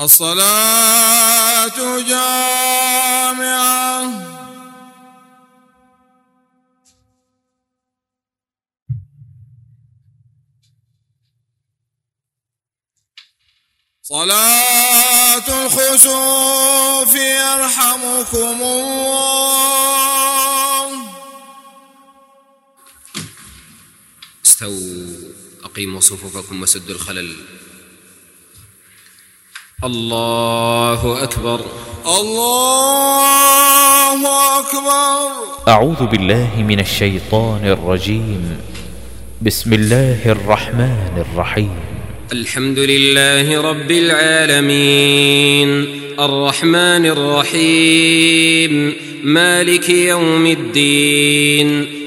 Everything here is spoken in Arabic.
الصلاة جامعة. صلاة الخسوف يرحمكم الله. استووا أقيموا صفوفكم وسدوا الخلل. الله أكبر الله أكبر أعوذ بالله من الشيطان الرجيم بسم الله الرحمن الرحيم الحمد لله رب العالمين الرحمن الرحيم مالك يوم الدين